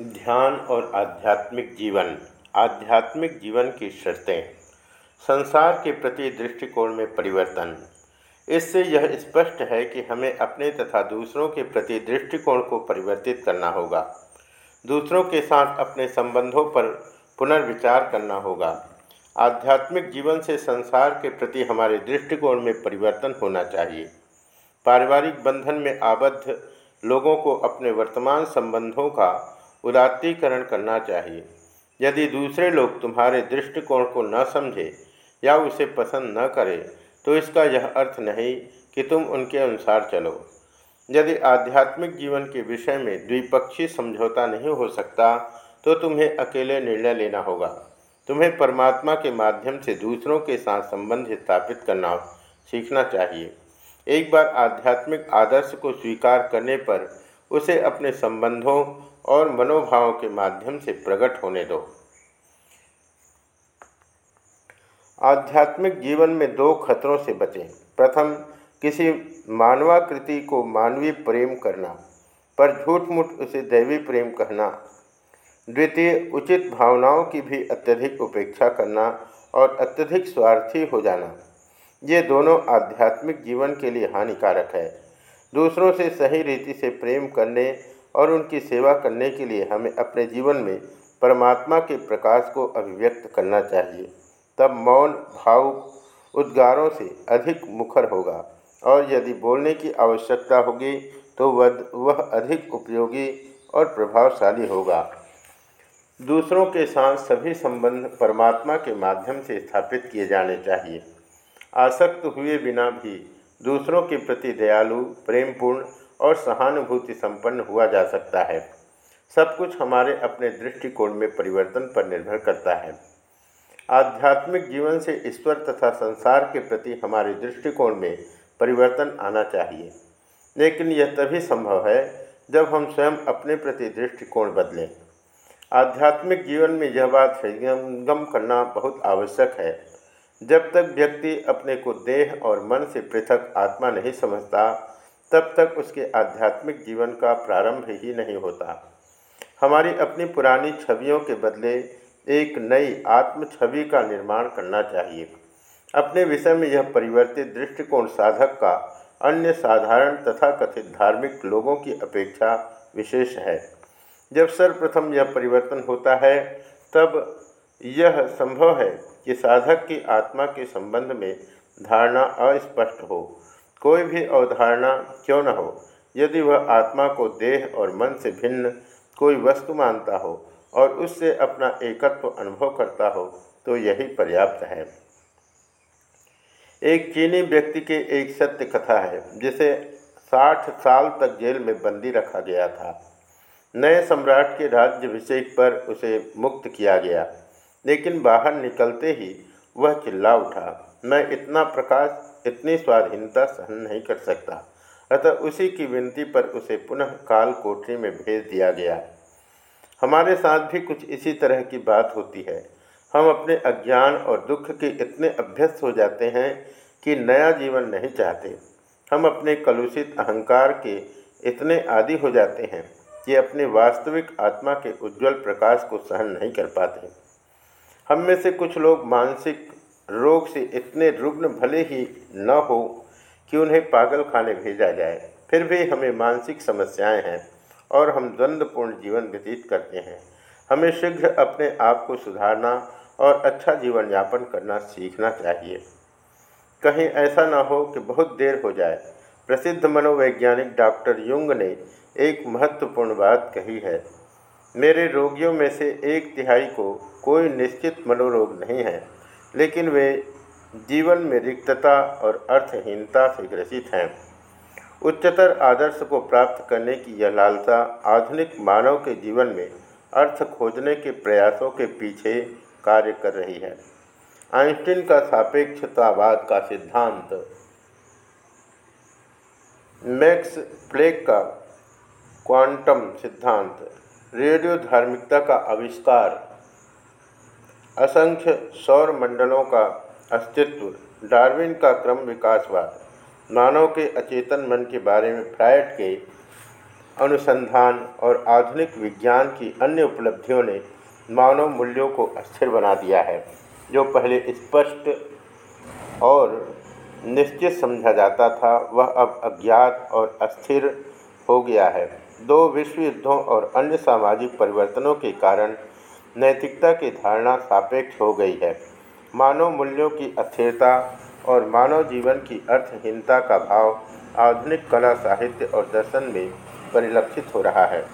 ध्यान और आध्यात्मिक जीवन। आध्यात्मिक जीवन की शर्तें। संसार के प्रति दृष्टिकोण में परिवर्तन। इससे यह स्पष्ट है कि हमें अपने तथा दूसरों के प्रति दृष्टिकोण को परिवर्तित करना होगा। दूसरों के साथ अपने संबंधों पर पुनर्विचार करना होगा। आध्यात्मिक जीवन से संसार के प्रति हमारे दृष्टिकोण में परिवर्तन होना चाहिए। पारिवारिक बंधन में आबद्ध लोगों को अपने वर्तमान संबंधों का उदात्तीकरण करना चाहिए। यदि दूसरे लोग तुम्हारे दृष्टिकोण को न समझे या उसे पसंद न करें तो इसका यह अर्थ नहीं कि तुम उनके अनुसार चलो। यदि आध्यात्मिक जीवन के विषय में द्विपक्षीय समझौता नहीं हो सकता तो तुम्हें अकेले निर्णय लेना होगा। तुम्हें परमात्मा के माध्यम से दूसरों के साथ संबंध स्थापित करना सीखना चाहिए। एक बार आध्यात्मिक आदर्श को स्वीकार करने पर उसे अपने संबंधों और मनोभावों के माध्यम से प्रकट होने दो। आध्यात्मिक जीवन में दो खतरों से बचें। प्रथम, किसी मानवाकृति को मानवीय प्रेम करना, पर झूठ मूठ उसे दैवी प्रेम कहना। द्वितीय, उचित भावनाओं की भी अत्यधिक उपेक्षा करना और अत्यधिक स्वार्थी हो जाना। ये दोनों आध्यात्मिक जीवन के लिए हानिकारक है। दूसरों से सही रीति से प्रेम करने और उनकी सेवा करने के लिए हमें अपने जीवन में परमात्मा के प्रकाश को अभिव्यक्त करना चाहिए। तब मौन, भाव, उद्गारों से अधिक मुखर होगा और यदि बोलने की आवश्यकता होगी तो वह अधिक उपयोगी और प्रभावशाली होगा। दूसरों के साथ सभी संबंध परमात्मा के माध्यम से स्थापित किए जाने चाहिए। आसक्त हुए बिना भी दूसरों के प्रति दयालु, प्रेमपूर्ण और सहानुभूति संपन्न हुआ जा सकता है। सब कुछ हमारे अपने दृष्टिकोण में परिवर्तन पर निर्भर करता है। आध्यात्मिक जीवन से ईश्वर तथा संसार के प्रति हमारे दृष्टिकोण में परिवर्तन आना चाहिए। लेकिन यह तभी संभव है जब हम स्वयं अपने प्रति दृष्टिकोण बदलें। आध्यात्मिक जीवन में यह बात हृदयंगम करना बहुत आवश्यक है। जब तक व्यक्ति अपने को देह और मन से पृथक आत्मा नहीं समझता तब तक उसके आध्यात्मिक जीवन का प्रारंभ ही नहीं होता। हमारी अपनी पुरानी छवियों के बदले एक नई आत्म छवि का निर्माण करना चाहिए। अपने विषय में यह परिवर्तित दृष्टिकोण साधक का अन्य साधारण तथा कथित धार्मिक लोगों की अपेक्षा विशेष है। जब सर्वप्रथम यह परिवर्तन होता है, तब यह संभव है कि साधक की आत्मा के संबंध में धारणा अस्पष्ट हो। कोई भी अवधारणा क्यों न हो? यदि वह आत्मा को देह और मन से भिन्न कोई वस्तु मानता हो और उससे अपना एकत्व अनुभव करता हो तो यही पर्याप्त है। एक चीनी व्यक्ति के एक सत्य कथा है, जिसे साठ साल तक जेल में बंदी रखा गया था। नए सम्राट के राज्यभिषेक पर उसे मुक्त किया गया, लेकिन बाहर निकलते ही वह चिल्ला उठा। मैं इतना प्रकाश, इतनी स्वाधीनता सहन नहीं कर सकता। अतः उसी की विनती पर उसे पुनः काल कोठरी में भेज दिया गया। हमारे साथ भी कुछ इसी तरह की बात होती है। हम अपने अज्ञान और दुख के इतने अभ्यस्त हो जाते हैं कि नया जीवन नहीं चाहते। हम अपने कलुषित अहंकार के इतने आदि हो जाते हैं कि अपने वास्तविक आत्मा के उज्जवल प्रकाश को सहन नहीं कर पाते। हम में से कुछ लोग मानसिक रोग से इतने रुग्ण भले ही न हो कि उन्हें पागल खाने भेजा जाए, फिर भी हमें मानसिक समस्याएँ हैं और हम द्वंद्वपूर्ण जीवन व्यतीत करते हैं। हमें शीघ्र अपने आप को सुधारना और अच्छा जीवन यापन करना सीखना चाहिए। कहीं ऐसा ना हो कि बहुत देर हो जाए। प्रसिद्ध मनोवैज्ञानिक डॉक्टर युंग ने एक महत्वपूर्ण बात कही है, मेरे रोगियों में से एक तिहाई को कोई निश्चित मनोरोग नहीं है। लेकिन वे जीवन में रिक्तता और अर्थहीनता से ग्रसित हैं। उच्चतर आदर्श को प्राप्त करने की यह लालसा आधुनिक मानव के जीवन में अर्थ खोजने के प्रयासों के पीछे कार्य कर रही है। आइंस्टीन का सापेक्षतावाद का सिद्धांत मैक्स प्लेक का क्वांटम सिद्धांत, रेडियो धार्मिकता का आविष्कार असंख्य सौर मंडलों का अस्तित्व, डार्विन का क्रम विकासवाद मानव के अचेतन मन के बारे में फ्रायड के अनुसंधान और आधुनिक विज्ञान की अन्य उपलब्धियों ने मानव मूल्यों को अस्थिर बना दिया है, जो पहले स्पष्ट और निश्चित समझा जाता था, वह अब अज्ञात और अस्थिर हो गया है। दो विश्व युद्धों और अन्य सामाजिक परिवर्तनों के कारण नैतिकता की धारणा सापेक्ष हो गई है। मानव मूल्यों की अस्थिरता और मानव जीवन की अर्थहीनता का भाव आधुनिक कला, साहित्य और दर्शन में परिलक्षित हो रहा है।